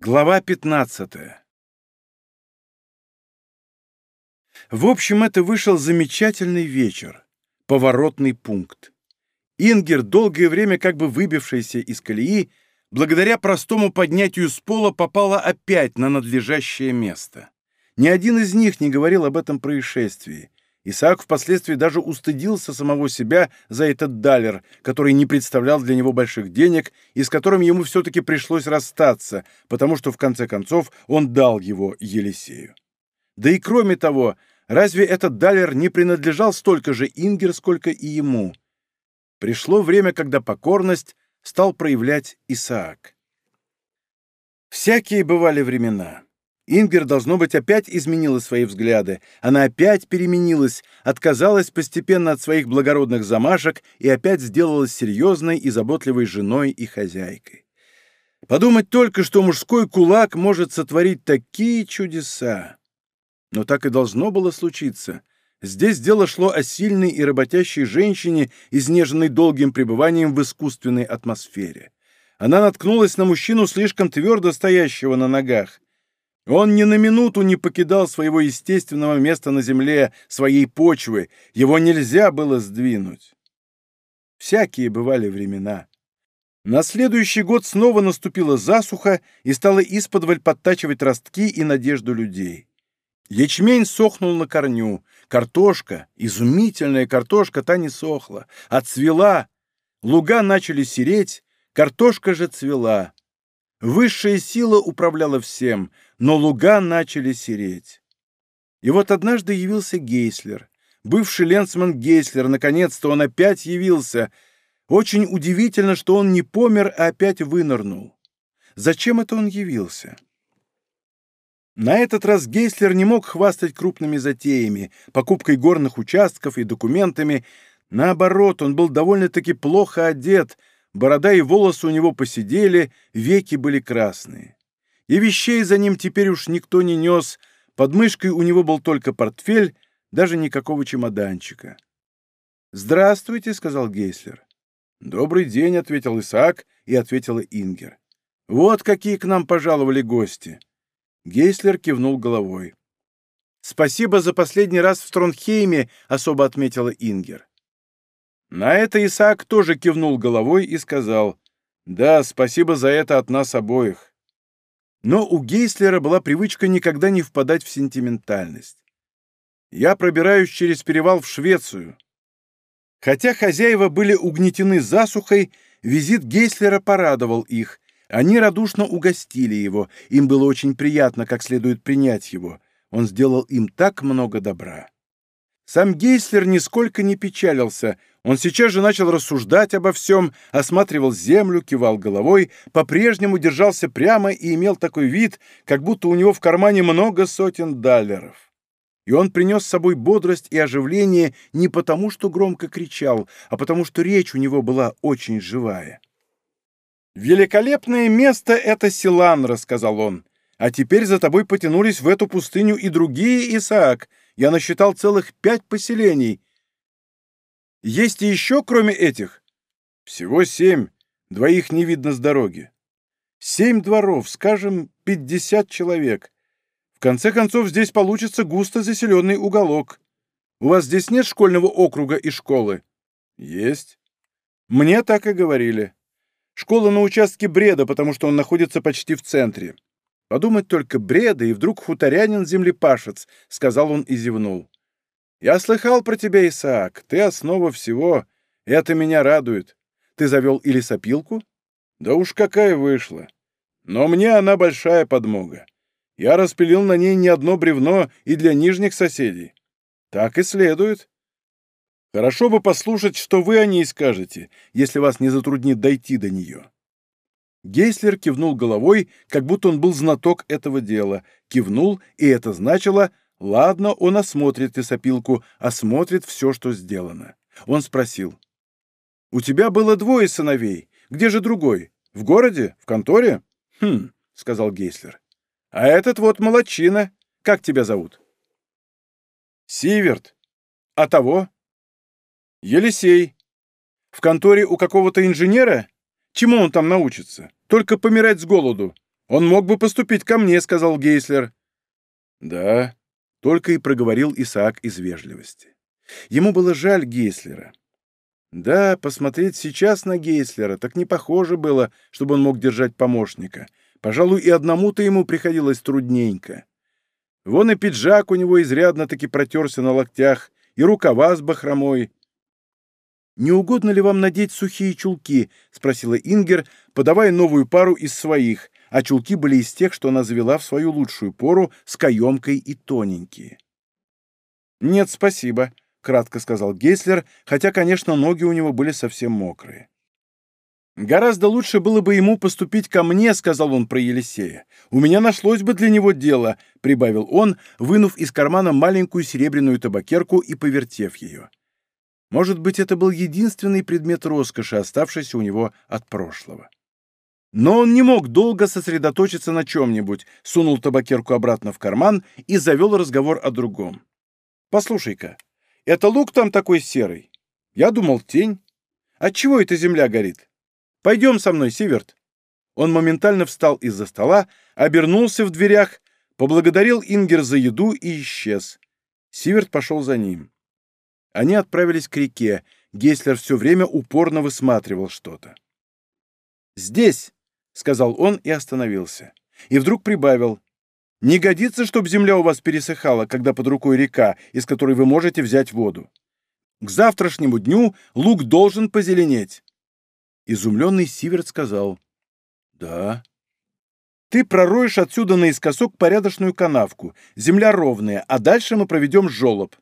Глава 15 В общем, это вышел замечательный вечер. Поворотный пункт. Ингер, долгое время как бы выбившаяся из колеи, благодаря простому поднятию с пола попала опять на надлежащее место. Ни один из них не говорил об этом происшествии. Исаак впоследствии даже устыдился самого себя за этот далер, который не представлял для него больших денег и с которым ему все-таки пришлось расстаться, потому что, в конце концов, он дал его Елисею. Да и кроме того, разве этот далер не принадлежал столько же Ингер, сколько и ему? Пришло время, когда покорность стал проявлять Исаак. Всякие бывали времена. Ингер, должно быть, опять изменила свои взгляды. Она опять переменилась, отказалась постепенно от своих благородных замашек и опять сделалась серьезной и заботливой женой и хозяйкой. Подумать только, что мужской кулак может сотворить такие чудеса. Но так и должно было случиться. Здесь дело шло о сильной и работящей женщине, изнеженной долгим пребыванием в искусственной атмосфере. Она наткнулась на мужчину, слишком твердо стоящего на ногах. Он ни на минуту не покидал своего естественного места на земле, своей почвы. Его нельзя было сдвинуть. Всякие бывали времена. На следующий год снова наступила засуха и стала исподволь подтачивать ростки и надежду людей. Ячмень сохнул на корню. Картошка, изумительная картошка, та не сохла, отцвела. Луга начали сереть, картошка же цвела. Высшая сила управляла всем, но луга начали сереть. И вот однажды явился Гейслер. Бывший ленсман Гейслер, наконец-то он опять явился. Очень удивительно, что он не помер, а опять вынырнул. Зачем это он явился? На этот раз Гейслер не мог хвастать крупными затеями, покупкой горных участков и документами. Наоборот, он был довольно-таки плохо одет, борода и волосы у него посидели, веки были красные. И вещей за ним теперь уж никто не нес, под мышкой у него был только портфель, даже никакого чемоданчика. «Здравствуйте», — сказал Гейслер. «Добрый день», — ответил Исаак и ответила Ингер. «Вот какие к нам пожаловали гости». Гейслер кивнул головой. «Спасибо за последний раз в Тронхейме», — особо отметила Ингер. На это Исаак тоже кивнул головой и сказал, «Да, спасибо за это от нас обоих». Но у Гейслера была привычка никогда не впадать в сентиментальность. «Я пробираюсь через перевал в Швецию». Хотя хозяева были угнетены засухой, визит Гейслера порадовал их. Они радушно угостили его, им было очень приятно как следует принять его. Он сделал им так много добра. Сам Гейслер нисколько не печалился, он сейчас же начал рассуждать обо всем, осматривал землю, кивал головой, по-прежнему держался прямо и имел такой вид, как будто у него в кармане много сотен даллеров. И он принес с собой бодрость и оживление не потому, что громко кричал, а потому, что речь у него была очень живая. «Великолепное место — это Силан», — рассказал он. «А теперь за тобой потянулись в эту пустыню и другие, Исаак. Я насчитал целых пять поселений. Есть и еще, кроме этих? Всего семь. Двоих не видно с дороги. Семь дворов, скажем, пятьдесят человек. В конце концов, здесь получится густо заселенный уголок. У вас здесь нет школьного округа и школы? Есть. Мне так и говорили. Школа на участке Бреда, потому что он находится почти в центре. Подумать только Бреда, и вдруг хуторянин-землепашец, — сказал он и зевнул. Я слыхал про тебя, Исаак. Ты основа всего. Это меня радует. Ты завел и лесопилку? Да уж какая вышла. Но мне она большая подмога. Я распилил на ней не одно бревно и для нижних соседей. Так и следует. Хорошо бы послушать, что вы о ней скажете, если вас не затруднит дойти до нее. Гейслер кивнул головой, как будто он был знаток этого дела. Кивнул, и это значило — Ладно, он осмотрит лесопилку, осмотрит все, что сделано. Он спросил. «У тебя было двое сыновей. Где же другой? В городе? В конторе?» «Хм», — сказал Гейслер. «А этот вот молодчина. Как тебя зовут?» «Сиверт. А того?» «Елисей. В конторе у какого-то инженера? Чему он там научится? Только помирать с голоду. Он мог бы поступить ко мне», — сказал Гейслер. «Да», — только и проговорил Исаак из вежливости. Ему было жаль Гейслера. Да, посмотреть сейчас на Гейслера, так не похоже было, чтобы он мог держать помощника. Пожалуй, и одному-то ему приходилось трудненько. Вон и пиджак у него изрядно-таки протерся на локтях, и рукава с бахромой. «Не угодно ли вам надеть сухие чулки?» — спросила Ингер, подавая новую пару из своих, а чулки были из тех, что она завела в свою лучшую пору с каемкой и тоненькие. «Нет, спасибо», — кратко сказал Гейслер, хотя, конечно, ноги у него были совсем мокрые. «Гораздо лучше было бы ему поступить ко мне», — сказал он про Елисея. «У меня нашлось бы для него дело», — прибавил он, вынув из кармана маленькую серебряную табакерку и повертев ее. Может быть, это был единственный предмет роскоши, оставшийся у него от прошлого. Но он не мог долго сосредоточиться на чем-нибудь, сунул табакерку обратно в карман и завел разговор о другом. «Послушай-ка, это лук там такой серый? Я думал, тень. Отчего эта земля горит? Пойдем со мной, Сиверт». Он моментально встал из-за стола, обернулся в дверях, поблагодарил Ингер за еду и исчез. Сиверт пошел за ним. Они отправились к реке. Гейслер все время упорно высматривал что-то. «Здесь!» — сказал он и остановился. И вдруг прибавил. «Не годится, чтобы земля у вас пересыхала, когда под рукой река, из которой вы можете взять воду. К завтрашнему дню лук должен позеленеть». Изумленный Сиверт сказал. «Да». «Ты пророешь отсюда наискосок порядочную канавку. Земля ровная, а дальше мы проведем жолоб.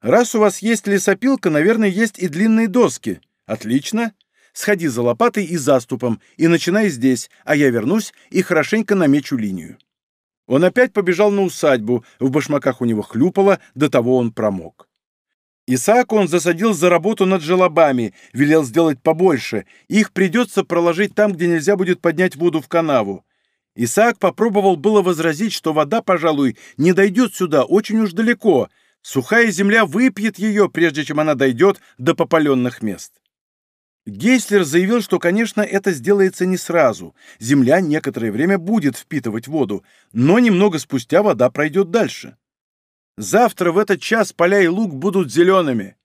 Раз у вас есть лесопилка, наверное, есть и длинные доски. Отлично. Сходи за лопатой и заступом, и начинай здесь, а я вернусь и хорошенько намечу линию». Он опять побежал на усадьбу, в башмаках у него хлюпало, до того он промок. Исаак он засадил за работу над желобами, велел сделать побольше, их придется проложить там, где нельзя будет поднять воду в канаву. Исаак попробовал было возразить, что вода, пожалуй, не дойдет сюда очень уж далеко, Сухая земля выпьет ее, прежде чем она дойдет до попаленных мест. Гейслер заявил, что, конечно, это сделается не сразу. Земля некоторое время будет впитывать воду, но немного спустя вода пройдет дальше. Завтра в этот час поля и луг будут зелеными.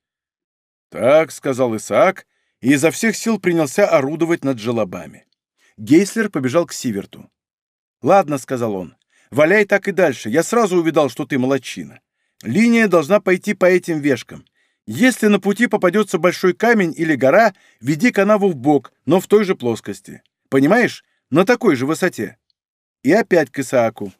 Так, — сказал Исаак, и изо всех сил принялся орудовать над желобами. Гейслер побежал к Сиверту. «Ладно», — сказал он, — «валяй так и дальше. Я сразу увидал, что ты молодчина. Линия должна пойти по этим вешкам. Если на пути попадется большой камень или гора, веди канаву в бок, но в той же плоскости. Понимаешь? На такой же высоте. И опять к Исааку.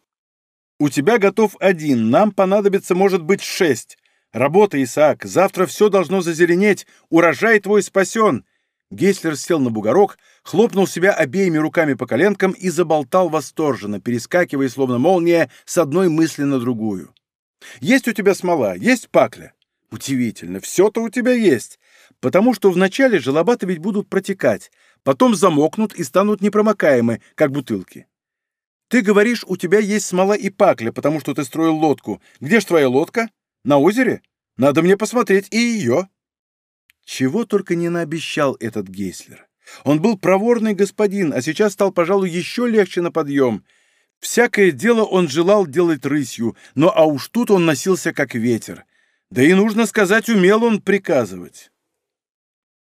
У тебя готов один, нам понадобится, может быть, шесть. Работа, Исаак, завтра все должно зазеленеть, урожай твой спасен. Гейслер сел на бугорок, хлопнул себя обеими руками по коленкам и заболтал восторженно, перескакивая, словно молния, с одной мысли на другую. Есть у тебя смола, есть пакля. Удивительно, все-то у тебя есть. Потому что вначале желобаты ведь будут протекать, потом замокнут и станут непромокаемы, как бутылки. Ты говоришь, у тебя есть смола и пакля, потому что ты строил лодку. Где ж твоя лодка? На озере? Надо мне посмотреть и ее. Чего только не наобещал этот Гейслер. Он был проворный господин, а сейчас стал, пожалуй, еще легче на подъем — Всякое дело он желал делать рысью, но а уж тут он носился как ветер. Да и, нужно сказать, умел он приказывать.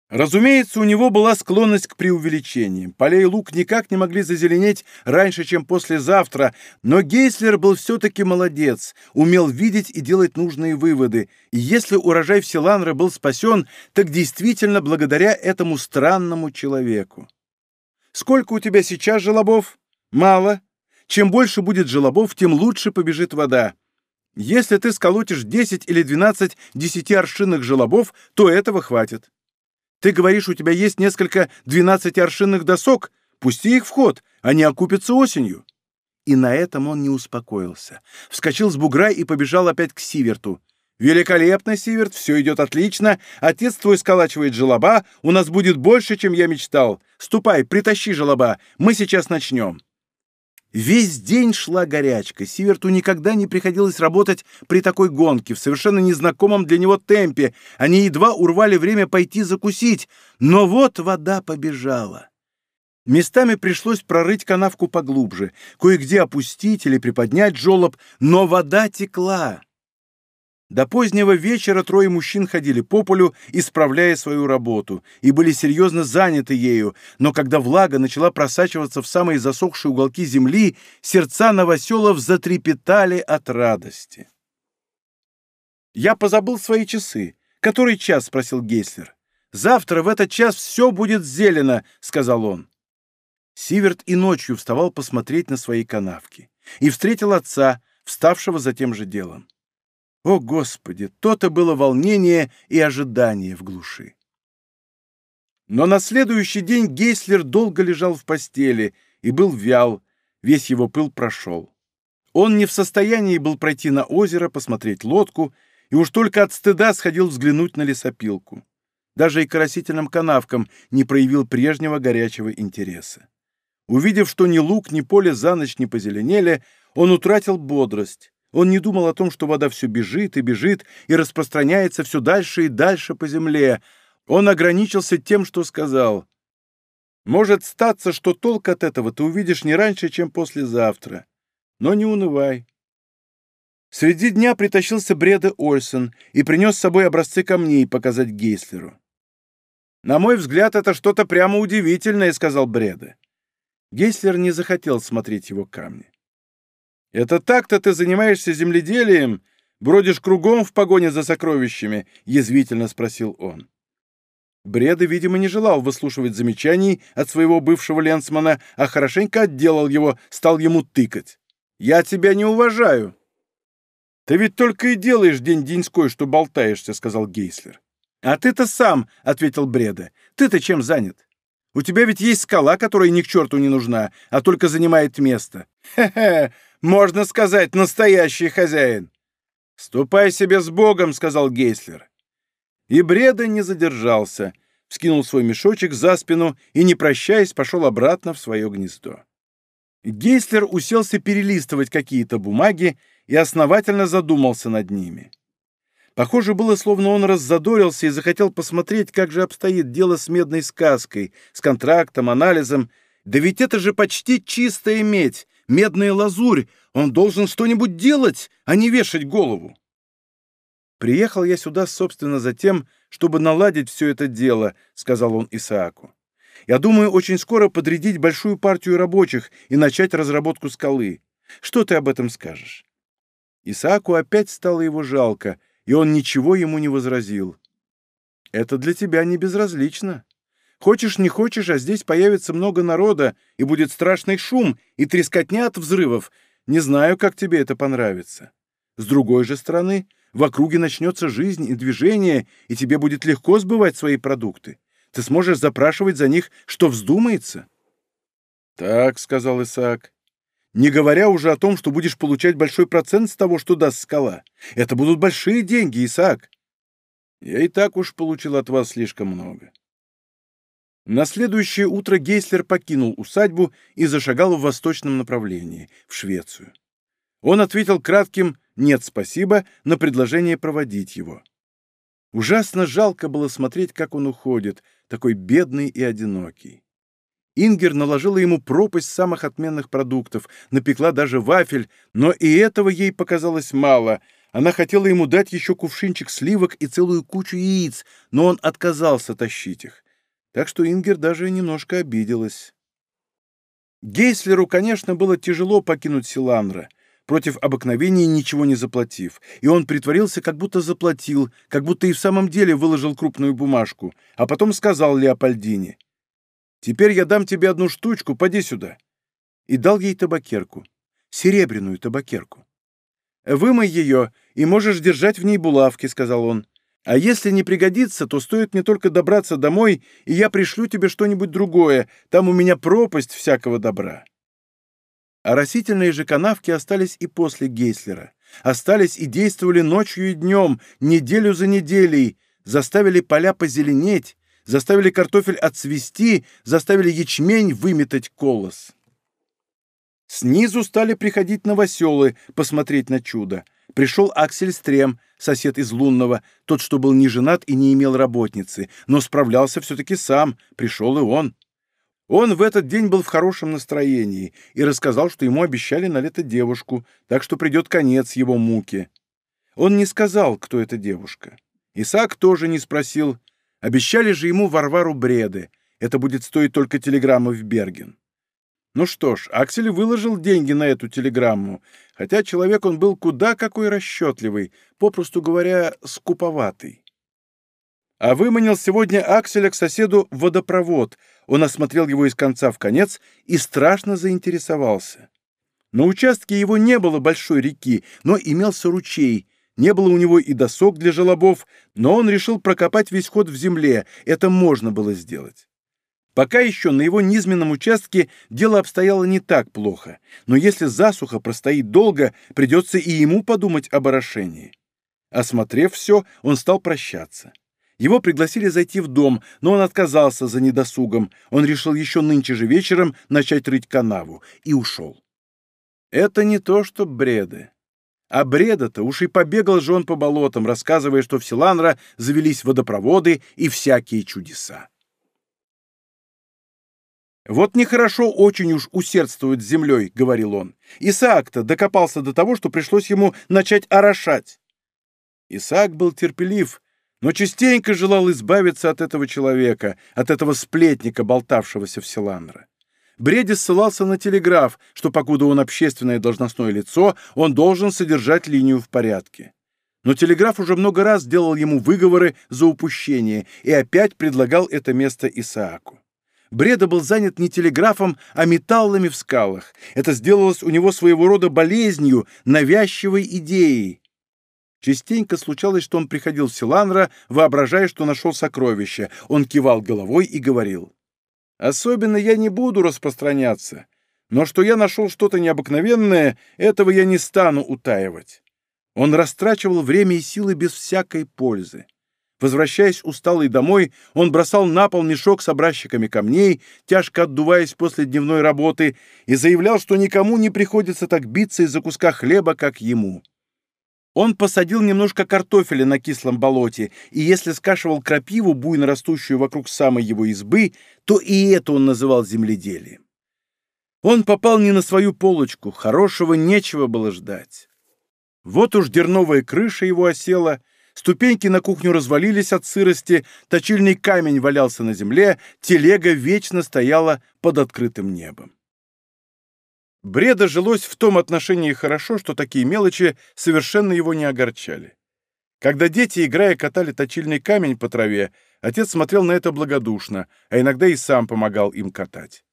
Разумеется, у него была склонность к преувеличениям. Полей лук никак не могли зазеленеть раньше, чем послезавтра, но Гейслер был все-таки молодец, умел видеть и делать нужные выводы, и если урожай в Силанре был спасен, так действительно благодаря этому странному человеку. «Сколько у тебя сейчас желобов?» «Мало. Чем больше будет желобов, тем лучше побежит вода. Если ты сколотишь 10 или 12 десятиаршинных желобов, то этого хватит. Ты говоришь, у тебя есть несколько 12-аршинных досок? Пусти их в ход, они окупятся осенью. И на этом он не успокоился. Вскочил с бугра и побежал опять к Сиверту. «Великолепно, Сиверт, все идет отлично. Отец твой сколачивает желоба. У нас будет больше, чем я мечтал. Ступай, притащи желоба. Мы сейчас начнем». Весь день шла горячка. Сиверту никогда не приходилось работать при такой гонке, в совершенно незнакомом для него темпе. Они едва урвали время пойти закусить. Но вот вода побежала. Местами пришлось прорыть канавку поглубже, кое-где опустить или приподнять жолоб, но вода текла. До позднего вечера трое мужчин ходили по полю, исправляя свою работу, и были серьезно заняты ею, но когда влага начала просачиваться в самые засохшие уголки земли, сердца новоселов затрепетали от радости. «Я позабыл свои часы. Который час?» — спросил Гейслер. «Завтра в этот час все будет зелено», — сказал он. Сиверт и ночью вставал посмотреть на свои канавки и встретил отца, вставшего за тем же делом. О, Господи, то-то было волнение и ожидание в глуши. Но на следующий день Гейслер долго лежал в постели и был вял, весь его пыл прошел. Он не в состоянии был пройти на озеро, посмотреть лодку, и уж только от стыда сходил взглянуть на лесопилку. Даже и к растительным канавкам не проявил прежнего горячего интереса. Увидев, что ни луг, ни поле за ночь не позеленели, он утратил бодрость. Он не думал о том, что вода все бежит и бежит и распространяется все дальше и дальше по земле. Он ограничился тем, что сказал. «Может статься, что толк от этого ты увидишь не раньше, чем послезавтра. Но не унывай». Среди дня притащился Бреда Ольсен и принес с собой образцы камней показать Гейслеру. «На мой взгляд, это что-то прямо удивительное», — сказал Бреда. Гейслер не захотел смотреть его камни. «Это так-то ты занимаешься земледелием, бродишь кругом в погоне за сокровищами?» — язвительно спросил он. Бреда, видимо, не желал выслушивать замечаний от своего бывшего ленсмана, а хорошенько отделал его, стал ему тыкать. «Я тебя не уважаю!» «Ты ведь только и делаешь день-деньской, что болтаешься», — сказал Гейслер. «А ты-то сам», — ответил Бреда. «Ты-то чем занят? У тебя ведь есть скала, которая ни к черту не нужна, а только занимает место. Хе-хе, можно сказать, настоящий хозяин. «Ступай себе с Богом», — сказал Гейслер. И Бреда не задержался, вскинул свой мешочек за спину и, не прощаясь, пошел обратно в свое гнездо. Гейслер уселся перелистывать какие-то бумаги и основательно задумался над ними. Похоже было, словно он раззадорился и захотел посмотреть, как же обстоит дело с медной сказкой, с контрактом, анализом. Да ведь это же почти чистая медь, медная лазурь. Он должен что-нибудь делать, а не вешать голову. «Приехал я сюда, собственно, за тем, чтобы наладить все это дело», — сказал он Исааку. «Я думаю, очень скоро подрядить большую партию рабочих и начать разработку скалы. Что ты об этом скажешь?» Исааку опять стало его жалко — и он ничего ему не возразил. «Это для тебя не безразлично. Хочешь, не хочешь, а здесь появится много народа, и будет страшный шум и трескотня от взрывов. Не знаю, как тебе это понравится. С другой же стороны, в округе начнется жизнь и движение, и тебе будет легко сбывать свои продукты. Ты сможешь запрашивать за них, что вздумается». «Так», — сказал Исаак, не говоря уже о том, что будешь получать большой процент с того, что даст скала. Это будут большие деньги, Исаак. Я и так уж получил от вас слишком много. На следующее утро Гейслер покинул усадьбу и зашагал в восточном направлении, в Швецию. Он ответил кратким «нет, спасибо» на предложение проводить его. Ужасно жалко было смотреть, как он уходит, такой бедный и одинокий. Ингер наложила ему пропасть самых отменных продуктов, напекла даже вафель, но и этого ей показалось мало. Она хотела ему дать еще кувшинчик сливок и целую кучу яиц, но он отказался тащить их. Так что Ингер даже немножко обиделась. Гейслеру, конечно, было тяжело покинуть Силанра, против обыкновения ничего не заплатив, и он притворился, как будто заплатил, как будто и в самом деле выложил крупную бумажку, а потом сказал Леопольдине — Теперь я дам тебе одну штучку, поди сюда». И дал ей табакерку, серебряную табакерку. «Вымой ее, и можешь держать в ней булавки», — сказал он. «А если не пригодится, то стоит мне только добраться домой, и я пришлю тебе что-нибудь другое. Там у меня пропасть всякого добра». А растительные же канавки остались и после Гейслера. Остались и действовали ночью и днем, неделю за неделей, заставили поля позеленеть, заставили картофель отцвести, заставили ячмень выметать колос. Снизу стали приходить новоселы посмотреть на чудо. Пришел Аксель Стрем, сосед из Лунного, тот, что был не женат и не имел работницы, но справлялся все-таки сам, пришел и он. Он в этот день был в хорошем настроении и рассказал, что ему обещали на лето девушку, так что придет конец его муке. Он не сказал, кто эта девушка. Исаак тоже не спросил. Обещали же ему Варвару Бреды. Это будет стоить только телеграммы в Берген. Ну что ж, Аксель выложил деньги на эту телеграмму, хотя человек он был куда какой расчетливый, попросту говоря, скуповатый. А выманил сегодня Акселя к соседу водопровод. Он осмотрел его из конца в конец и страшно заинтересовался. На участке его не было большой реки, но имелся ручей. Не было у него и досок для желобов, но он решил прокопать весь ход в земле. Это можно было сделать. Пока еще на его низменном участке дело обстояло не так плохо, но если засуха простоит долго, придется и ему подумать об орошении. Осмотрев все, он стал прощаться. Его пригласили зайти в дом, но он отказался за недосугом. Он решил еще нынче же вечером начать рыть канаву и ушел. Это не то, что бреды. А бреда-то уж и побегал же он по болотам, рассказывая, что в Силанра завелись водопроводы и всякие чудеса. «Вот нехорошо очень уж усердствовать с землей», — говорил он. Исаак-то докопался до того, что пришлось ему начать орошать. Исаак был терпелив, но частенько желал избавиться от этого человека, от этого сплетника, болтавшегося в Селанро. Бреди ссылался на телеграф, что покуда он общественное должностное лицо, он должен содержать линию в порядке. Но телеграф уже много раз делал ему выговоры за упущение и опять предлагал это место Исааку. Бреда был занят не телеграфом, а металлами в скалах. Это сделалось у него своего рода болезнью, навязчивой идеей. Частенько случалось, что он приходил в Силанра, воображая, что нашел сокровище. Он кивал головой и говорил. «Особенно я не буду распространяться, но что я нашел что-то необыкновенное, этого я не стану утаивать». Он растрачивал время и силы без всякой пользы. Возвращаясь усталый домой, он бросал на пол мешок с образчиками камней, тяжко отдуваясь после дневной работы, и заявлял, что никому не приходится так биться из-за куска хлеба, как ему. Он посадил немножко картофеля на кислом болоте, и если скашивал крапиву, буйно растущую вокруг самой его избы, то и это он называл земледелием. Он попал не на свою полочку, хорошего нечего было ждать. Вот уж дерновая крыша его осела, ступеньки на кухню развалились от сырости, точильный камень валялся на земле, телега вечно стояла под открытым небом. Бреда жилось в том отношении хорошо, что такие мелочи совершенно его не огорчали. Когда дети, играя, катали точильный камень по траве, отец смотрел на это благодушно, а иногда и сам помогал им катать.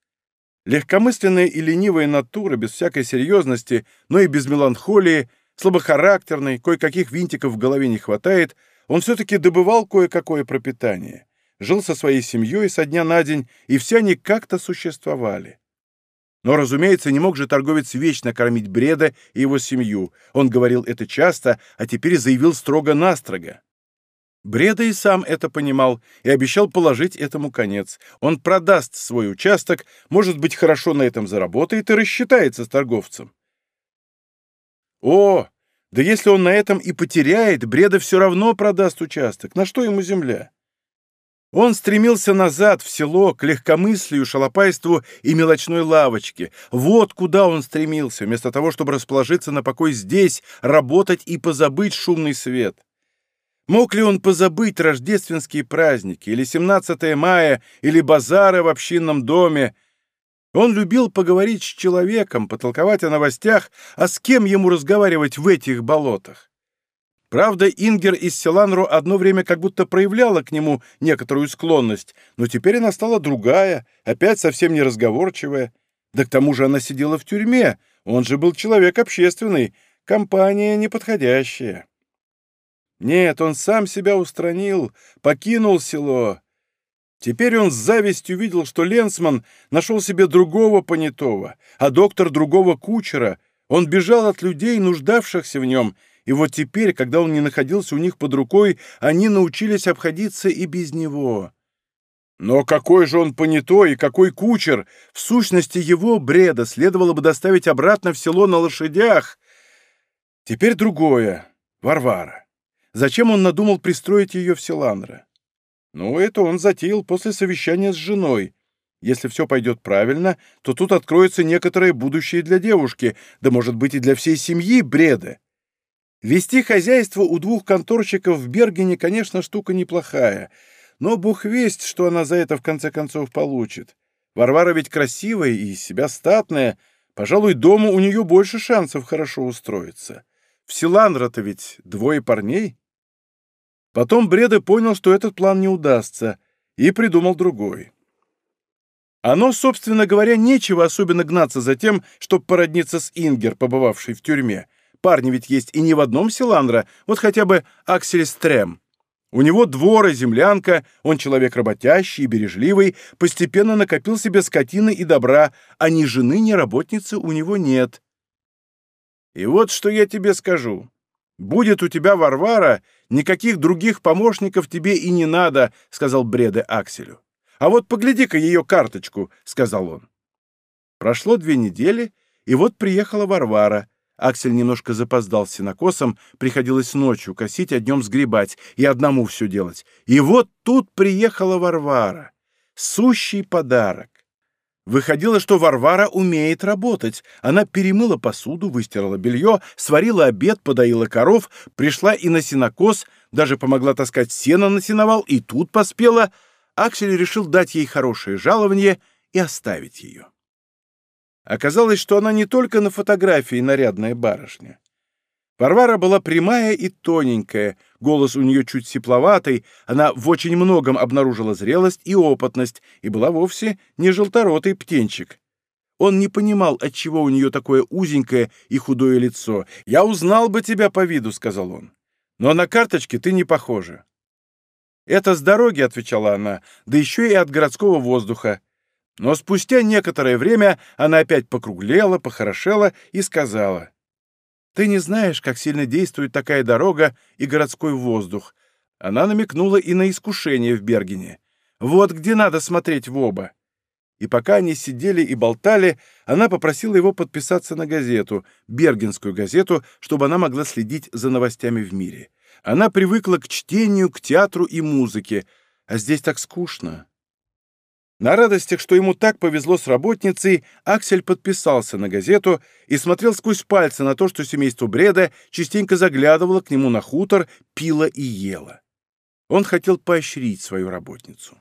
Легкомысленная и ленивая натура, без всякой серьезности, но и без меланхолии, слабохарактерный, кое-каких винтиков в голове не хватает, он все-таки добывал кое-какое пропитание. Жил со своей семьей со дня на день, и все они как-то существовали. Но, разумеется, не мог же торговец вечно кормить Бреда и его семью. Он говорил это часто, а теперь заявил строго-настрого. Бреда и сам это понимал и обещал положить этому конец. Он продаст свой участок, может быть, хорошо на этом заработает и рассчитается с торговцем. О, да если он на этом и потеряет, Бреда все равно продаст участок. На что ему земля? Он стремился назад, в село, к легкомыслию, шалопайству и мелочной лавочке. Вот куда он стремился, вместо того, чтобы расположиться на покой здесь, работать и позабыть шумный свет. Мог ли он позабыть рождественские праздники, или 17 мая, или базары в общинном доме? Он любил поговорить с человеком, потолковать о новостях, а с кем ему разговаривать в этих болотах? Правда, Ингер из Селанру одно время как будто проявляла к нему некоторую склонность, но теперь она стала другая, опять совсем неразговорчивая. Да к тому же она сидела в тюрьме, он же был человек общественный, компания неподходящая. Нет, он сам себя устранил, покинул село. Теперь он с завистью видел, что Ленсман нашел себе другого понятого, а доктор другого кучера. Он бежал от людей, нуждавшихся в нем, и вот теперь, когда он не находился у них под рукой, они научились обходиться и без него. Но какой же он понятой и какой кучер! В сущности, его бреда следовало бы доставить обратно в село на лошадях. Теперь другое. Варвара. Зачем он надумал пристроить ее в Селандра? Ну, это он затеял после совещания с женой. Если все пойдет правильно, то тут откроется некоторое будущее для девушки, да, может быть, и для всей семьи Бреда. Вести хозяйство у двух конторщиков в Бергене, конечно, штука неплохая, но бог весть, что она за это в конце концов получит. Варвара ведь красивая и из себя статная, пожалуй, дома у нее больше шансов хорошо устроиться. В Силандра-то ведь двое парней. Потом Бреда понял, что этот план не удастся, и придумал другой. Оно, собственно говоря, нечего особенно гнаться за тем, чтобы породниться с Ингер, побывавшей в тюрьме. Парни ведь есть и не в одном Силандра, вот хотя бы Аксель Стрем. У него двор и землянка, он человек работящий и бережливый, постепенно накопил себе скотины и добра, а ни жены, ни работницы у него нет. И вот что я тебе скажу. Будет у тебя Варвара, никаких других помощников тебе и не надо, сказал Бреде Акселю. «А вот погляди-ка ее карточку», — сказал он. Прошло две недели, и вот приехала Варвара. Аксель немножко запоздал с сенокосом, приходилось ночью косить, а днем сгребать и одному все делать. И вот тут приехала Варвара. Сущий подарок. Выходило, что Варвара умеет работать. Она перемыла посуду, выстирала белье, сварила обед, подоила коров, пришла и на сенокос, даже помогла таскать сено на сеновал, и тут поспела — Аксель решил дать ей хорошее жалование и оставить ее. Оказалось, что она не только на фотографии нарядная барышня. Варвара была прямая и тоненькая, голос у нее чуть сепловатый, она в очень многом обнаружила зрелость и опытность и была вовсе не желторотый птенчик. Он не понимал, отчего у нее такое узенькое и худое лицо. «Я узнал бы тебя по виду», — сказал он. «Но на карточке ты не похожа». «Это с дороги», — отвечала она, — «да еще и от городского воздуха». Но спустя некоторое время она опять покруглела, похорошела и сказала, «Ты не знаешь, как сильно действует такая дорога и городской воздух». Она намекнула и на искушение в Бергене. «Вот где надо смотреть в оба». И пока они сидели и болтали, она попросила его подписаться на газету, Бергенскую газету, чтобы она могла следить за новостями в мире. Она привыкла к чтению, к театру и музыке, а здесь так скучно. На радостях, что ему так повезло с работницей, Аксель подписался на газету и смотрел сквозь пальцы на то, что семейство Бреда частенько заглядывало к нему на хутор, пило и ело. Он хотел поощрить свою работницу.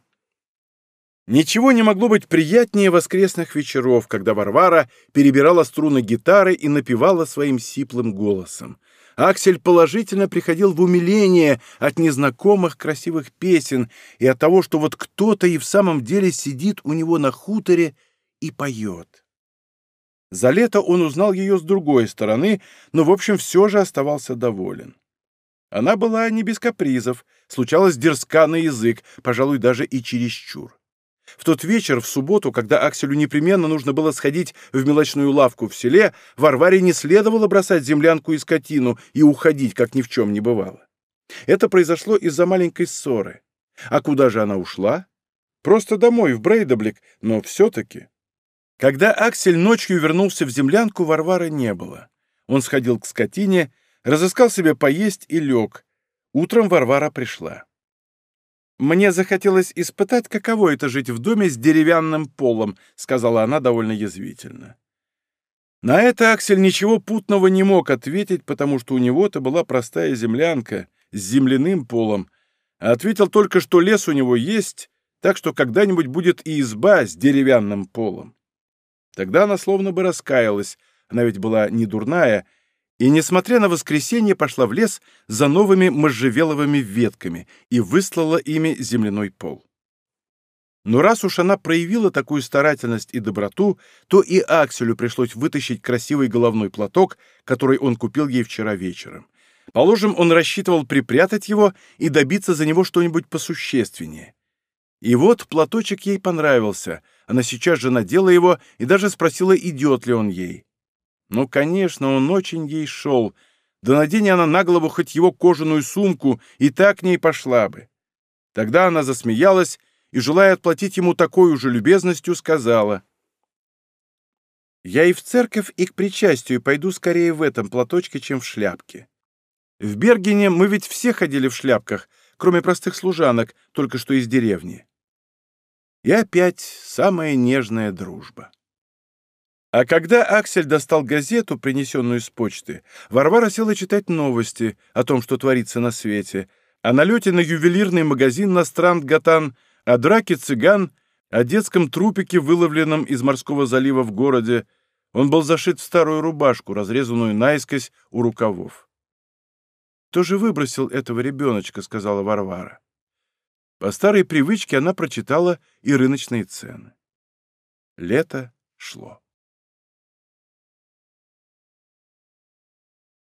Ничего не могло быть приятнее воскресных вечеров, когда Варвара перебирала струны гитары и напевала своим сиплым голосом. Аксель положительно приходил в умиление от незнакомых красивых песен и от того, что вот кто-то и в самом деле сидит у него на хуторе и поет. За лето он узнал ее с другой стороны, но, в общем, все же оставался доволен. Она была не без капризов, случалось дерзка на язык, пожалуй, даже и чересчур. В тот вечер, в субботу, когда Акселю непременно нужно было сходить в мелочную лавку в селе, Варваре не следовало бросать землянку и скотину и уходить, как ни в чем не бывало. Это произошло из-за маленькой ссоры. А куда же она ушла? Просто домой, в Брейдаблик, но все-таки. Когда Аксель ночью вернулся в землянку, Варвары не было. Он сходил к скотине, разыскал себе поесть и лег. Утром Варвара пришла. «Мне захотелось испытать, каково это жить в доме с деревянным полом», — сказала она довольно язвительно. На это Аксель ничего путного не мог ответить, потому что у него-то была простая землянка с земляным полом, а ответил только, что лес у него есть, так что когда-нибудь будет и изба с деревянным полом. Тогда она словно бы раскаялась, она ведь была не дурная, и, несмотря на воскресенье, пошла в лес за новыми можжевеловыми ветками и выслала ими земляной пол. Но раз уж она проявила такую старательность и доброту, то и Акселю пришлось вытащить красивый головной платок, который он купил ей вчера вечером. Положим, он рассчитывал припрятать его и добиться за него что-нибудь посущественнее. И вот платочек ей понравился. Она сейчас же надела его и даже спросила, идет ли он ей. Ну, конечно, он очень ей шел. Да надень она на голову хоть его кожаную сумку, и так к ней пошла бы. Тогда она засмеялась и, желая отплатить ему такой же любезностью, сказала. «Я и в церковь, и к причастию пойду скорее в этом платочке, чем в шляпке. В Бергене мы ведь все ходили в шляпках, кроме простых служанок, только что из деревни. И опять самая нежная дружба. А когда Аксель достал газету, принесенную с почты, Варвара села читать новости о том, что творится на свете, о налете на ювелирный магазин на Странд-Гатан, о драке цыган, о детском трупике, выловленном из морского залива в городе. Он был зашит в старую рубашку, разрезанную наискось у рукавов. «Кто же выбросил этого ребеночка?» — сказала Варвара. По старой привычке она прочитала и рыночные цены. Лето шло.